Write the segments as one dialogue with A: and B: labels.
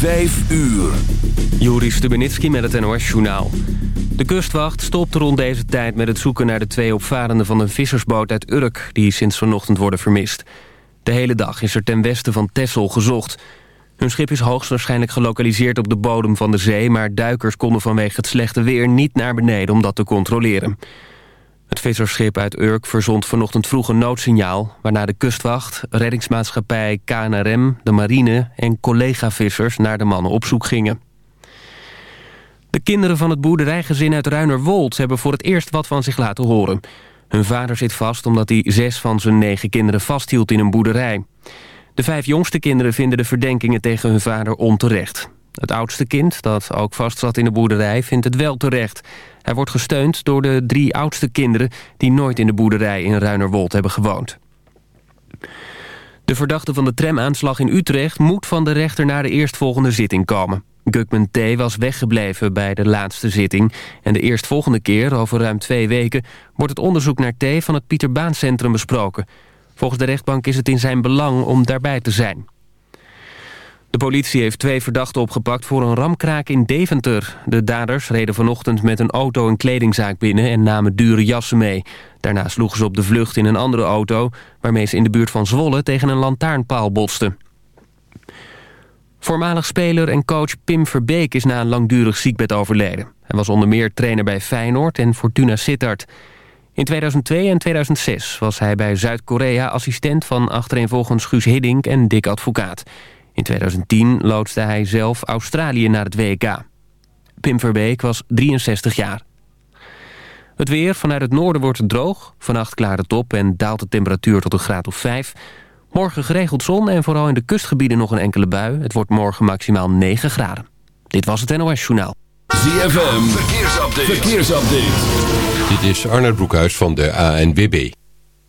A: Vijf uur.
B: Juri Stubenitski met het NOS-journaal. De kustwacht stopt rond deze tijd met het zoeken naar de twee opvarenden van een vissersboot uit Urk... die sinds vanochtend worden vermist. De hele dag is er ten westen van Texel gezocht. Hun schip is hoogstwaarschijnlijk gelokaliseerd op de bodem van de zee... maar duikers konden vanwege het slechte weer niet naar beneden om dat te controleren. Het vissersschip uit Urk verzond vanochtend vroeg een noodsignaal... waarna de kustwacht, reddingsmaatschappij KNRM, de marine... en collega-vissers naar de mannen op zoek gingen. De kinderen van het boerderijgezin uit Ruinerwold... hebben voor het eerst wat van zich laten horen. Hun vader zit vast omdat hij zes van zijn negen kinderen vasthield in een boerderij. De vijf jongste kinderen vinden de verdenkingen tegen hun vader onterecht. Het oudste kind, dat ook vast zat in de boerderij, vindt het wel terecht. Hij wordt gesteund door de drie oudste kinderen... die nooit in de boerderij in Ruinerwold hebben gewoond. De verdachte van de tramaanslag in Utrecht... moet van de rechter naar de eerstvolgende zitting komen. Gugman T. was weggebleven bij de laatste zitting... en de eerstvolgende keer, over ruim twee weken... wordt het onderzoek naar T. van het Pieter Baan Centrum besproken. Volgens de rechtbank is het in zijn belang om daarbij te zijn. De politie heeft twee verdachten opgepakt voor een ramkraak in Deventer. De daders reden vanochtend met een auto een kledingzaak binnen en namen dure jassen mee. Daarna sloegen ze op de vlucht in een andere auto... waarmee ze in de buurt van Zwolle tegen een lantaarnpaal botsten. Voormalig speler en coach Pim Verbeek is na een langdurig ziekbed overleden. Hij was onder meer trainer bij Feyenoord en Fortuna Sittard. In 2002 en 2006 was hij bij Zuid-Korea assistent van achtereenvolgens Guus Hiddink en Dick Advocaat. In 2010 loodste hij zelf Australië naar het WK. Pim Verbeek was 63 jaar. Het weer vanuit het noorden wordt het droog. Vannacht klaart het op en daalt de temperatuur tot een graad of 5. Morgen geregeld zon en vooral in de kustgebieden nog een enkele bui. Het wordt morgen maximaal 9 graden. Dit was het NOS Journaal.
A: ZFM, verkeersupdate. verkeersupdate.
C: Dit is Arnold Broekhuis van de ANWB.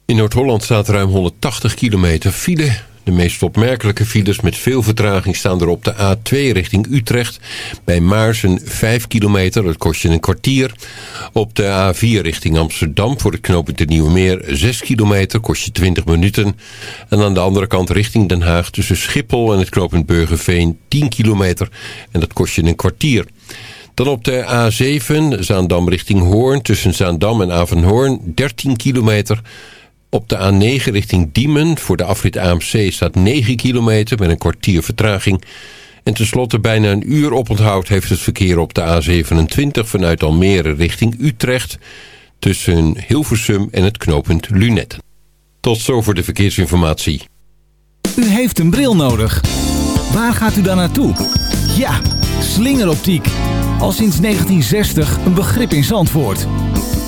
C: In Noord-Holland staat ruim 180 kilometer file... De meest opmerkelijke files met veel vertraging staan er op de A2 richting Utrecht. Bij Maarsen 5 kilometer, dat kost je een kwartier. Op de A4 richting Amsterdam voor het knooppunt de Nieuwe Meer 6 kilometer, kost je 20 minuten. En aan de andere kant richting Den Haag tussen Schiphol en het knooppunt Burgerveen 10 kilometer. En dat kost je een kwartier. Dan op de A7 Zaandam richting Hoorn tussen Zaandam en Avenhoorn 13 kilometer... Op de A9 richting Diemen voor de afrit AMC staat 9 kilometer met een kwartier vertraging. En tenslotte bijna een uur oponthoud heeft het verkeer op de A27 vanuit Almere richting Utrecht... tussen Hilversum en het knooppunt Lunetten. Tot zover de verkeersinformatie.
D: U heeft een bril nodig. Waar gaat u dan naartoe? Ja, slingeroptiek. Al sinds 1960 een begrip in Zandvoort.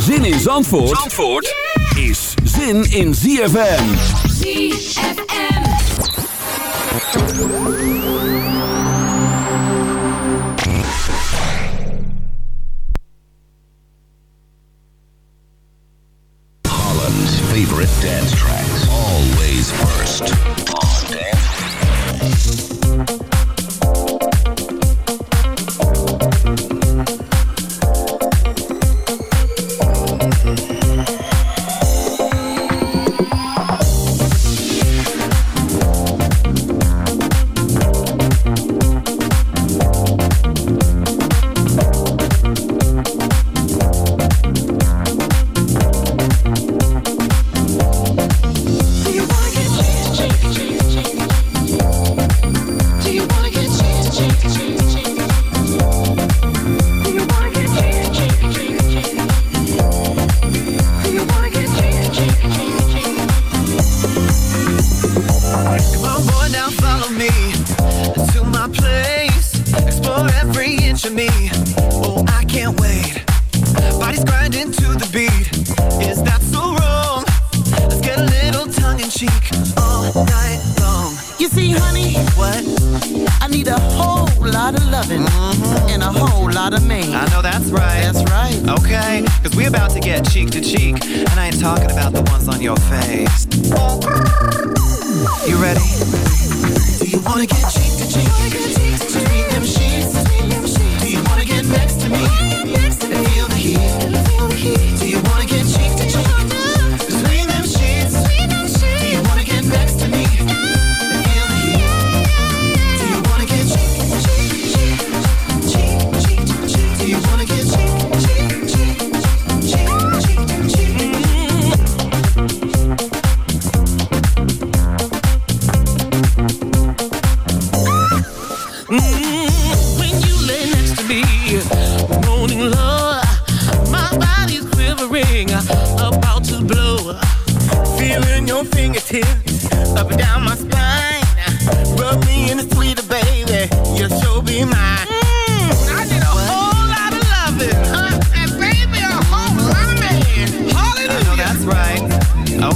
A: Zin in Zandvoort, Zandvoort yeah! is zin in ZFM.
E: ZFM.
F: Holland's favorite dance tracks. Always first on dance.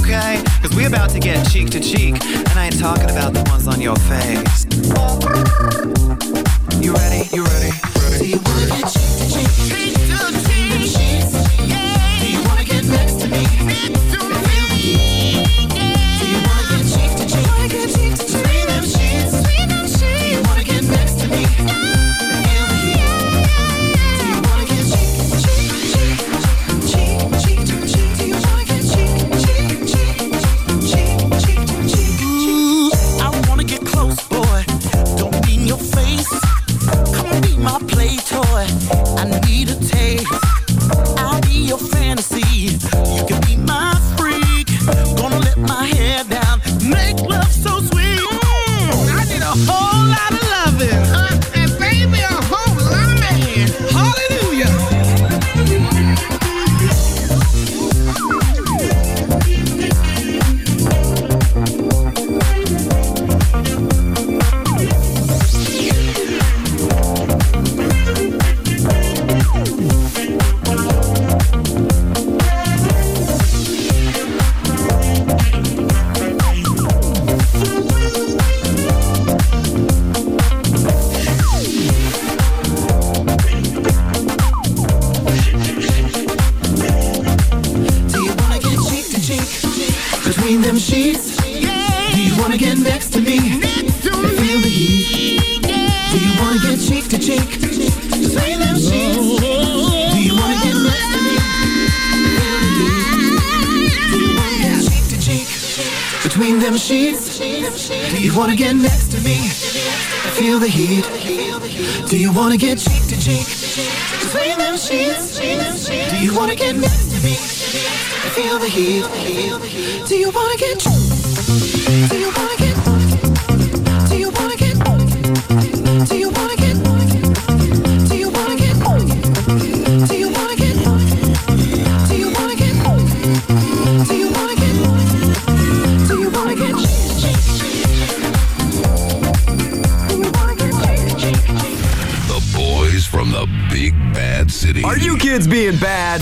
G: okay? Cause we about to get cheek to cheek, and I ain't talking about the ones on your face. You ready? You ready? ready. you want to get cheek to cheek. Do you wanna get cheek to cheek? Between them sheets, do you wanna get next to me? Feel the heat, do you wanna get?
H: kids being bad.